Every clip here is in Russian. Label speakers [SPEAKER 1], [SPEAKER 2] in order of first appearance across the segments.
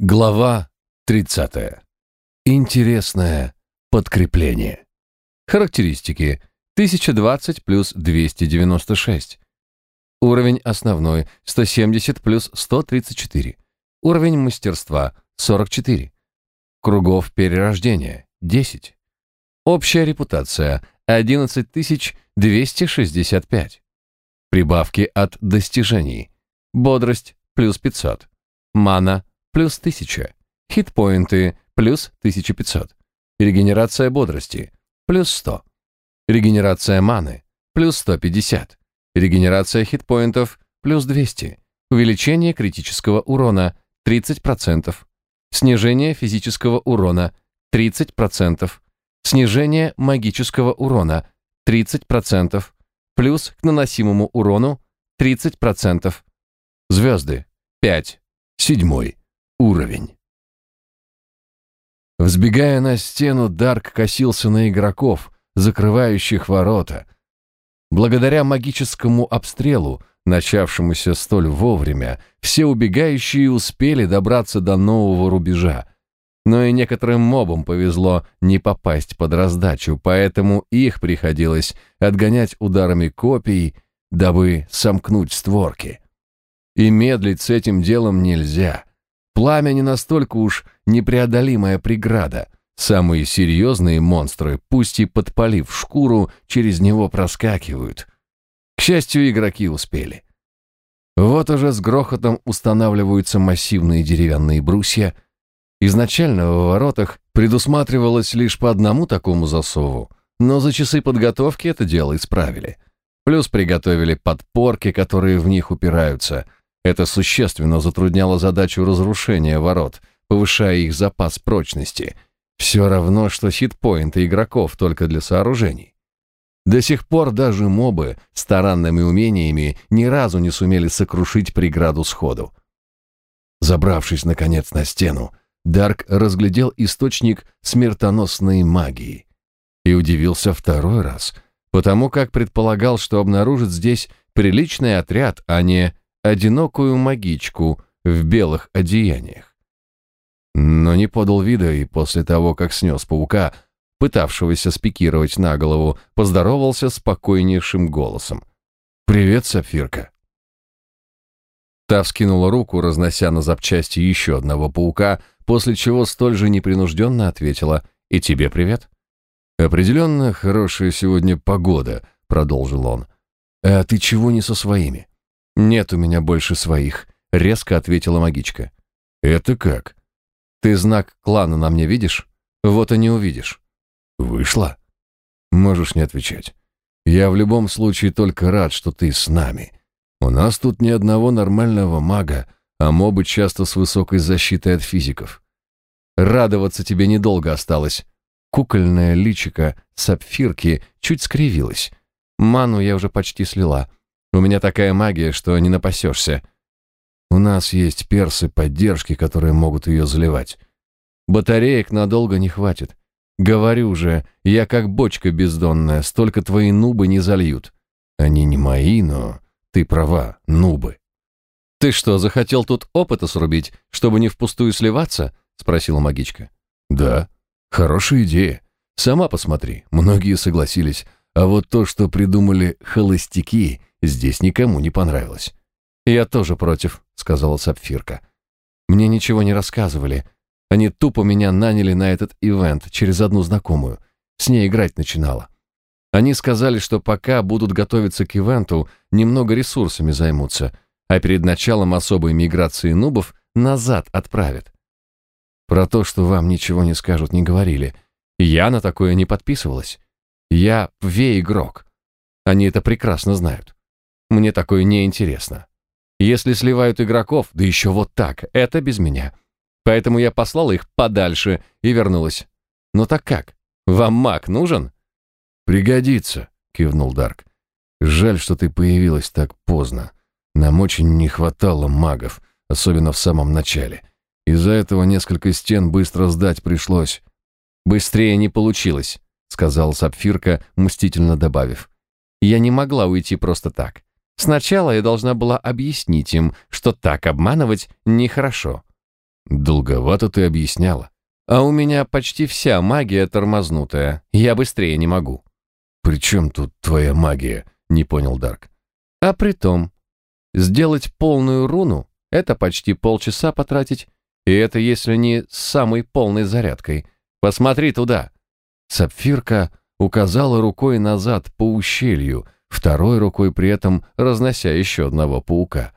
[SPEAKER 1] Глава 30. Интересное подкрепление. Характеристики. 1020 плюс 296. Уровень основной 170 плюс 134. Уровень мастерства 44. Кругов перерождения 10. Общая репутация 11265. Прибавки от достижений. Бодрость плюс 500. Мана плюс 1000. Хитпоинты плюс 1500. Регенерация бодрости плюс 100. Регенерация маны плюс 150. Регенерация хитпоинтов плюс 200. Увеличение критического урона 30%. Снижение физического урона 30%. Снижение магического урона 30%. Плюс к наносимому урону 30%. Звезды 5. Седьмой уровень. Взбегая на стену, Дарк косился на игроков, закрывающих ворота. Благодаря магическому обстрелу, начавшемуся столь вовремя, все убегающие успели добраться до нового рубежа. Но и некоторым мобам повезло не попасть под раздачу, поэтому их приходилось отгонять ударами копий, дабы сомкнуть створки. И медлить с этим делом нельзя — Пламя не настолько уж непреодолимая преграда. Самые серьезные монстры, пусть и подпалив шкуру, через него проскакивают. К счастью, игроки успели. Вот уже с грохотом устанавливаются массивные деревянные брусья. Изначально в воротах предусматривалось лишь по одному такому засову, но за часы подготовки это дело исправили. Плюс приготовили подпорки, которые в них упираются — это существенно затрудняло задачу разрушения ворот, повышая их запас прочности. Все равно, что хитпоинты игроков только для сооружений. До сих пор даже мобы с таранными умениями ни разу не сумели сокрушить преграду сходу. Забравшись, наконец, на стену, Дарк разглядел источник смертоносной магии. И удивился второй раз, потому как предполагал, что обнаружит здесь приличный отряд, а не одинокую магичку в белых одеяниях. Но не подал вида и после того, как снес паука, пытавшегося спикировать на голову, поздоровался спокойнейшим голосом. «Привет, Сапфирка». Та вскинула руку, разнося на запчасти еще одного паука, после чего столь же непринужденно ответила «И тебе привет». «Определенно хорошая сегодня погода», — продолжил он. «А ты чего не со своими?» «Нет у меня больше своих», — резко ответила магичка. «Это как?» «Ты знак клана на мне видишь? Вот и не увидишь». «Вышла?» «Можешь не отвечать. Я в любом случае только рад, что ты с нами. У нас тут ни одного нормального мага, а мобы часто с высокой защитой от физиков. Радоваться тебе недолго осталось». Кукольное личико сапфирки чуть скривилось. Ману я уже почти слила — у меня такая магия, что не напасешься. У нас есть персы поддержки, которые могут ее заливать. Батареек надолго не хватит. Говорю же, я как бочка бездонная, столько твои нубы не зальют. Они не мои, но ты права, нубы. Ты что, захотел тут опыта срубить, чтобы не впустую сливаться? спросила магичка. Да, хорошая идея. Сама посмотри, многие согласились. А вот то, что придумали холостяки, здесь никому не понравилось. «Я тоже против», — сказала Сапфирка. «Мне ничего не рассказывали. Они тупо меня наняли на этот ивент через одну знакомую. С ней играть начинала. Они сказали, что пока будут готовиться к ивенту, немного ресурсами займутся, а перед началом особой миграции нубов назад отправят. Про то, что вам ничего не скажут, не говорили. Я на такое не подписывалась. Я ве-игрок. Они это прекрасно знают. Мне такое не интересно. Если сливают игроков, да еще вот так, это без меня. Поэтому я послала их подальше и вернулась. Ну так как? Вам маг нужен? Пригодится, кивнул Дарк. Жаль, что ты появилась так поздно. Нам очень не хватало магов, особенно в самом начале. Из-за этого несколько стен быстро сдать пришлось. Быстрее не получилось, сказал Сапфирка, мстительно добавив. Я не могла уйти просто так. Сначала я должна была объяснить им, что так обманывать нехорошо. Долговато ты объясняла.
[SPEAKER 2] А у меня почти вся магия тормознутая. Я быстрее не могу.
[SPEAKER 1] При чем тут твоя магия? Не понял Дарк.
[SPEAKER 2] А при том, сделать полную руну — это почти полчаса потратить, и это если не с самой полной зарядкой. Посмотри туда.
[SPEAKER 1] Сапфирка указала рукой назад по ущелью, второй рукой при этом разнося еще одного паука.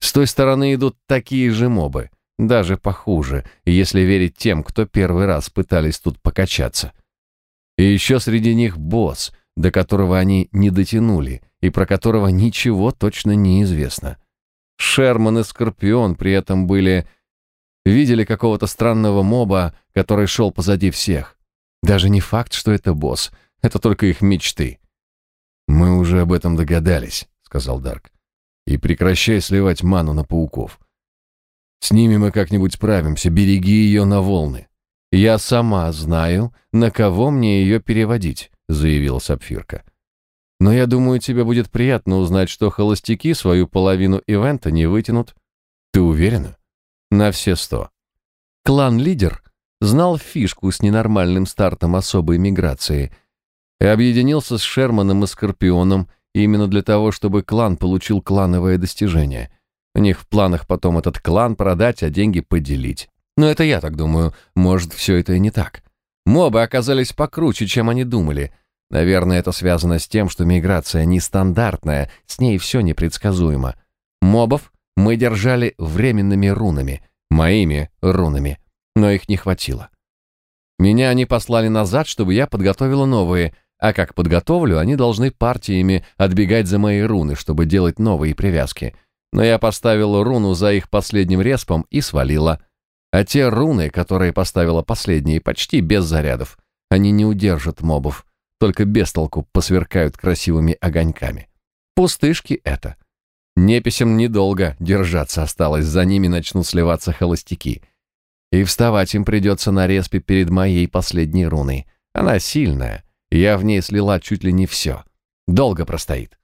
[SPEAKER 1] С той стороны идут такие же мобы, даже похуже, если верить тем, кто первый раз пытались тут покачаться. И еще среди них босс, до которого они не дотянули и про которого ничего точно не известно. Шерман и Скорпион при этом были... Видели какого-то странного моба, который шел позади всех. Даже не факт, что это босс, это только их мечты. «Мы уже об этом догадались», — сказал Дарк. «И прекращай сливать ману на пауков. С ними мы как-нибудь справимся, береги ее на волны.
[SPEAKER 2] Я сама знаю, на кого мне ее переводить, заявила Сапфирка. Но я думаю, тебе будет приятно узнать, что холостяки свою половину ивента не вытянут.
[SPEAKER 1] Ты уверена?
[SPEAKER 2] На все сто. Клан-лидер знал фишку с ненормальным стартом особой миграции и объединился с Шерманом и Скорпионом именно для того, чтобы клан получил клановое достижение. У них в планах потом этот клан продать, а деньги поделить. Но это я так думаю. Может, все это и не так. Мобы оказались покруче, чем они думали. Наверное, это связано с тем, что миграция нестандартная, с ней все непредсказуемо. Мобов мы держали временными рунами, моими рунами, но их не хватило. Меня они послали назад, чтобы я подготовила новые, а как подготовлю, они должны партиями отбегать за мои руны, чтобы делать новые привязки — но я поставила руну за их последним респом и свалила. А те руны, которые поставила последние, почти без зарядов. Они не удержат мобов, только без толку посверкают красивыми огоньками. Пустышки это. Неписям недолго держаться осталось, за ними начнут сливаться холостяки. И вставать им придется на респе перед моей последней руной. Она сильная, я в ней слила чуть ли не все. Долго простоит.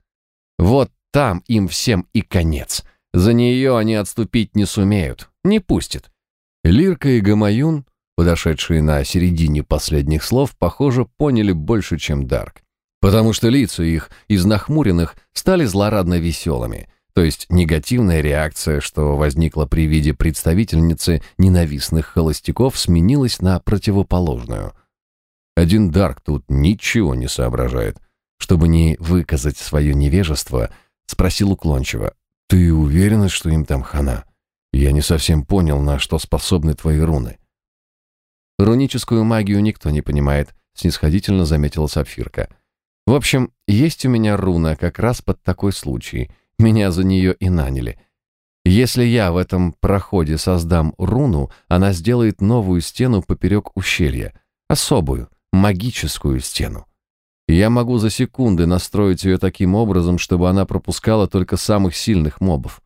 [SPEAKER 2] Вот там им всем и конец. За нее они отступить не сумеют, не пустят.
[SPEAKER 1] Лирка и Гамаюн, подошедшие на середине последних слов, похоже, поняли больше, чем Дарк. Потому что лица их из нахмуренных стали злорадно веселыми, то есть негативная реакция, что возникла при виде представительницы ненавистных холостяков, сменилась на противоположную. Один Дарк тут ничего не соображает. Чтобы не выказать свое невежество, Спросил уклончиво. «Ты уверена, что им там хана? Я не совсем понял, на что способны твои руны».
[SPEAKER 2] «Руническую магию никто не понимает», — снисходительно заметила Сапфирка. «В общем, есть у меня руна как раз под такой случай. Меня за нее и наняли. Если я в этом проходе создам руну, она сделает новую стену поперек ущелья. Особую, магическую стену. Я могу за секунды настроить ее таким образом, чтобы она пропускала только самых сильных мобов.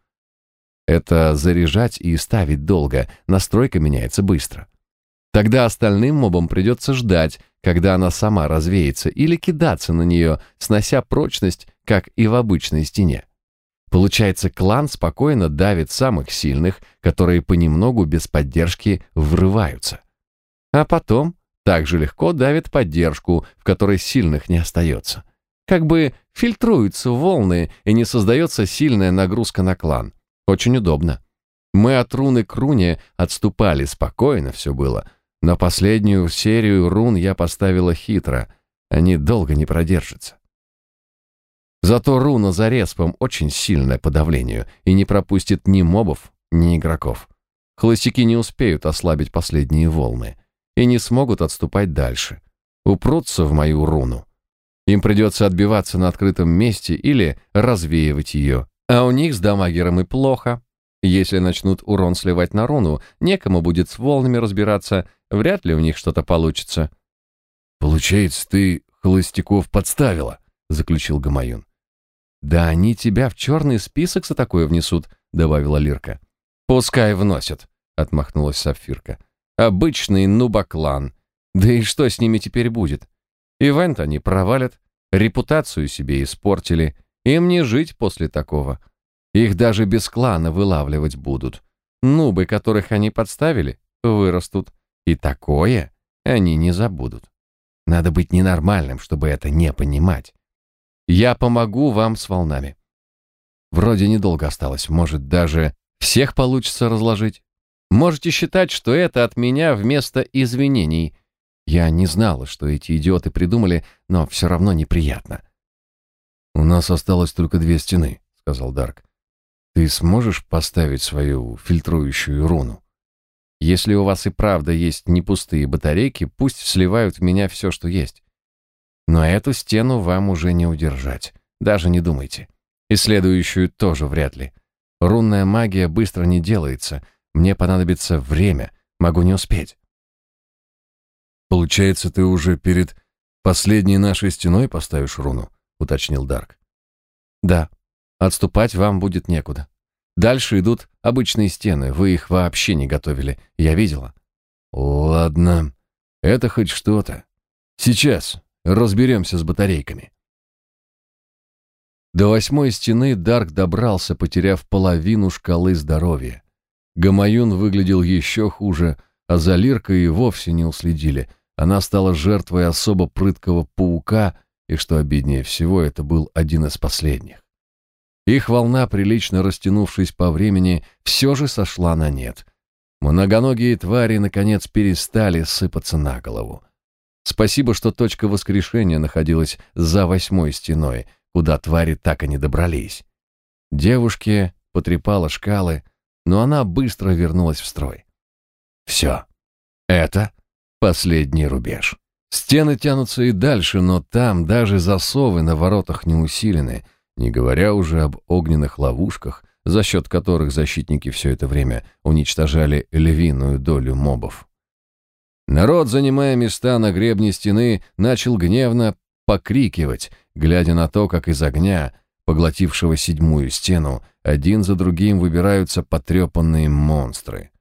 [SPEAKER 2] Это заряжать и ставить долго, настройка меняется быстро. Тогда остальным мобам придется ждать, когда она сама развеется, или кидаться на нее, снося прочность, как и в обычной стене. Получается, клан спокойно давит самых сильных, которые понемногу без поддержки врываются. А потом также легко давит поддержку, в которой сильных не остается. Как бы фильтруются волны и не создается сильная нагрузка на клан. Очень удобно. Мы от руны к руне отступали, спокойно все было. Но последнюю серию рун я поставила хитро. Они долго не продержатся. Зато руна за респом очень сильная по давлению и не пропустит ни мобов, ни игроков. Холостяки не успеют ослабить последние волны и не смогут отступать дальше. Упрутся в мою руну. Им придется отбиваться на открытом месте или развеивать ее. А у них с дамагером и плохо. Если начнут урон сливать на руну, некому будет с волнами разбираться, вряд ли у них что-то получится.
[SPEAKER 1] «Получается, ты холостяков подставила», — заключил Гамаюн.
[SPEAKER 2] «Да они тебя в черный список за такое внесут», — добавила Лирка. «Пускай вносят», — отмахнулась Сапфирка. Обычный нубаклан. Да и что с ними теперь будет? Ивент они провалят, репутацию себе испортили. Им не жить после такого. Их даже без клана вылавливать будут. нубы, которых они подставили, вырастут. И такое они не забудут. Надо быть ненормальным, чтобы это не понимать. Я помогу вам с волнами. Вроде недолго осталось, может, даже всех получится разложить. Можете считать, что это от меня вместо извинений. Я не знала, что эти идиоты придумали, но все равно неприятно.
[SPEAKER 1] «У нас осталось только две стены», — сказал Дарк. «Ты сможешь поставить свою фильтрующую руну?»
[SPEAKER 2] «Если у вас и правда есть не пустые батарейки, пусть сливают в меня все, что есть. Но эту стену вам уже не удержать, даже не думайте. И следующую тоже вряд ли. Рунная магия быстро не делается, мне понадобится время, могу не успеть».
[SPEAKER 1] «Получается, ты уже перед последней нашей стеной поставишь руну?» — уточнил Дарк.
[SPEAKER 2] «Да, отступать вам будет некуда. Дальше идут обычные стены, вы их вообще не готовили, я видела».
[SPEAKER 1] «Ладно, это хоть что-то. Сейчас разберемся с батарейками». До восьмой стены Дарк добрался, потеряв половину шкалы здоровья. Гамаюн выглядел еще хуже, а за Лиркой и вовсе не уследили. Она стала жертвой особо прыткого паука — и что обиднее всего, это был один из последних. Их волна, прилично растянувшись по времени, все же сошла на нет. Многоногие твари, наконец, перестали сыпаться на голову. Спасибо, что точка воскрешения находилась за восьмой стеной, куда твари так и не добрались. Девушке потрепала шкалы, но она быстро вернулась в строй. Все. Это последний рубеж. Стены тянутся и дальше, но там даже засовы на воротах не усилены, не говоря уже об огненных ловушках, за счет которых защитники все это время уничтожали львиную долю мобов. Народ, занимая места на гребне стены, начал гневно покрикивать, глядя на то, как из огня, поглотившего седьмую стену, один за другим выбираются потрепанные монстры.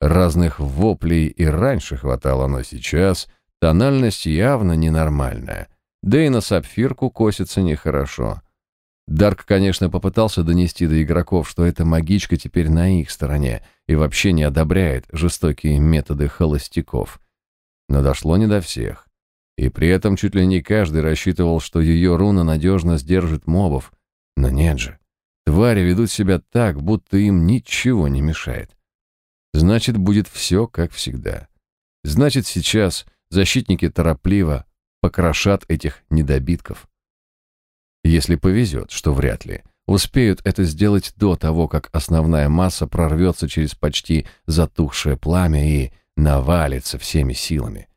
[SPEAKER 1] Разных воплей и раньше хватало, но сейчас — Тональность явно ненормальная. Да и на сапфирку косится нехорошо. Дарк, конечно, попытался донести до игроков, что эта магичка теперь на их стороне и вообще не одобряет жестокие методы холостяков. Но дошло не до всех. И при этом чуть ли не каждый рассчитывал, что ее руна надежно сдержит мобов. Но нет же. Твари ведут себя так, будто им ничего не мешает. Значит, будет все как всегда. Значит, сейчас защитники торопливо покрошат этих недобитков. Если повезет, что вряд ли, успеют это сделать до того, как основная масса прорвется через почти затухшее пламя и навалится всеми силами.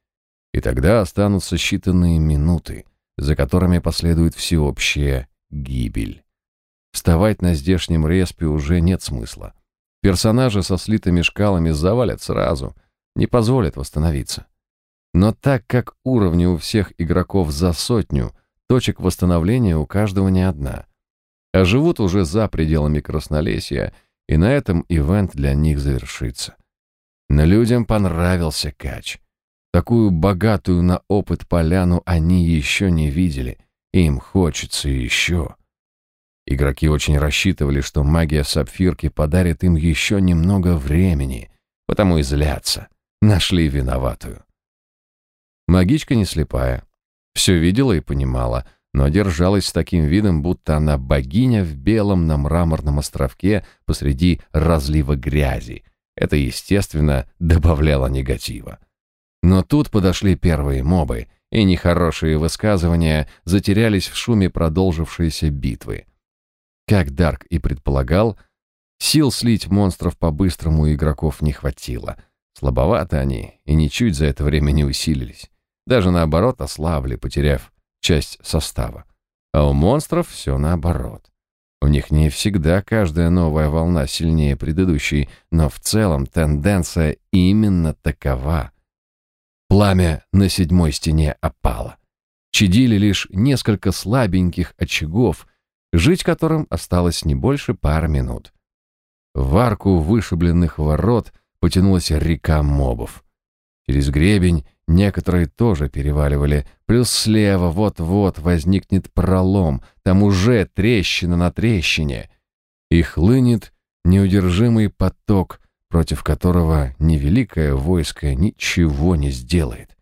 [SPEAKER 1] И тогда останутся считанные минуты, за которыми последует всеобщая гибель. Вставать на здешнем респе уже нет смысла. Персонажи со слитыми шкалами завалят сразу, не позволят восстановиться. Но так как уровни у всех игроков за сотню, точек восстановления у каждого не одна. А живут уже за пределами Краснолесья, и на этом ивент для них завершится. Но людям понравился кач. Такую богатую на опыт поляну они еще не видели, им хочется еще. Игроки очень рассчитывали, что магия сапфирки подарит им еще немного времени, потому и злятся. Нашли виноватую. Магичка не слепая. Все видела и понимала, но держалась с таким видом, будто она богиня в белом на мраморном островке посреди разлива грязи. Это, естественно, добавляло негатива. Но тут подошли первые мобы, и нехорошие высказывания затерялись в шуме продолжившейся битвы. Как Дарк и предполагал, сил слить монстров по-быстрому игроков не хватило. Слабоваты они и ничуть за это время не усилились. Даже наоборот ослабли, потеряв часть состава. А у монстров все наоборот. У них не всегда каждая новая волна сильнее предыдущей, но в целом тенденция именно такова. Пламя на седьмой стене опало. Чадили лишь несколько слабеньких очагов, жить которым осталось не больше пары минут. В арку вышибленных ворот потянулась река мобов. Через гребень некоторые тоже переваливали, плюс слева вот-вот возникнет пролом, там уже трещина на трещине. И хлынет неудержимый поток против которого невеликое войско ничего не сделает.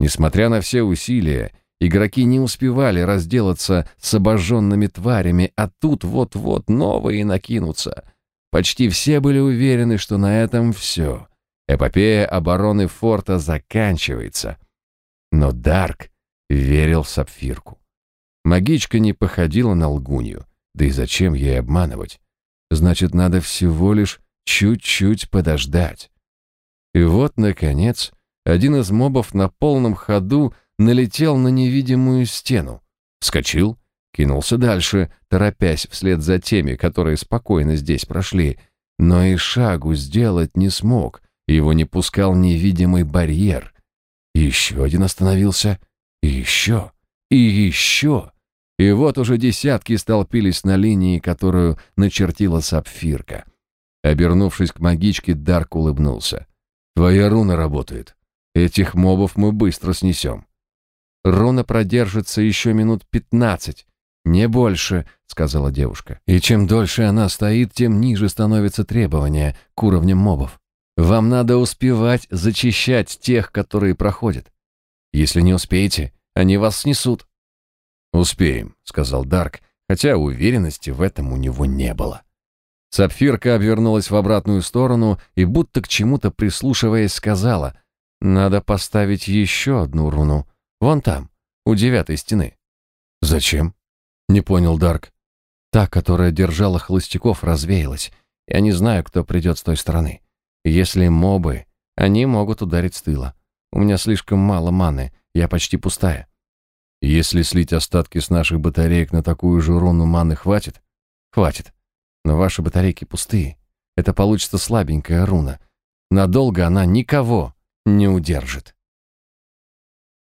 [SPEAKER 1] Несмотря на все усилия, игроки не успевали разделаться с обожженными тварями, а тут вот-вот новые накинутся. Почти все были уверены, что на этом все. Эпопея обороны форта заканчивается. Но Дарк верил в сапфирку. Магичка не походила на лгунью, да и зачем ей обманывать? Значит, надо всего лишь чуть-чуть подождать. И вот, наконец, один из мобов на полном ходу налетел на невидимую стену. Вскочил, кинулся дальше, торопясь вслед за теми, которые спокойно здесь прошли, но и шагу сделать не смог, его не пускал невидимый барьер. еще один остановился, и еще, и еще. И вот уже десятки столпились на линии, которую начертила сапфирка. Обернувшись к магичке, Дарк улыбнулся. «Твоя руна работает. Этих мобов мы быстро снесем». «Руна продержится еще минут пятнадцать, не больше», — сказала девушка. «И чем дольше она стоит, тем ниже становятся требования к уровням мобов. Вам надо успевать зачищать тех, которые проходят. Если не успеете, они вас снесут». «Успеем», — сказал Дарк, хотя уверенности в этом у него не было. Сапфирка обернулась в обратную сторону и, будто к чему-то прислушиваясь, сказала, «Надо поставить еще одну руну. Вон там, у девятой стены». «Зачем?» — не понял Дарк. «Та, которая держала холостяков, развеялась. Я не знаю, кто придет с той стороны. Если мобы, они могут ударить с тыла. У меня слишком мало маны, я почти пустая. Если слить остатки с наших батареек на такую же руну маны хватит? Хватит. Но ваши батарейки пустые. Это получится слабенькая руна. Надолго она никого не удержит.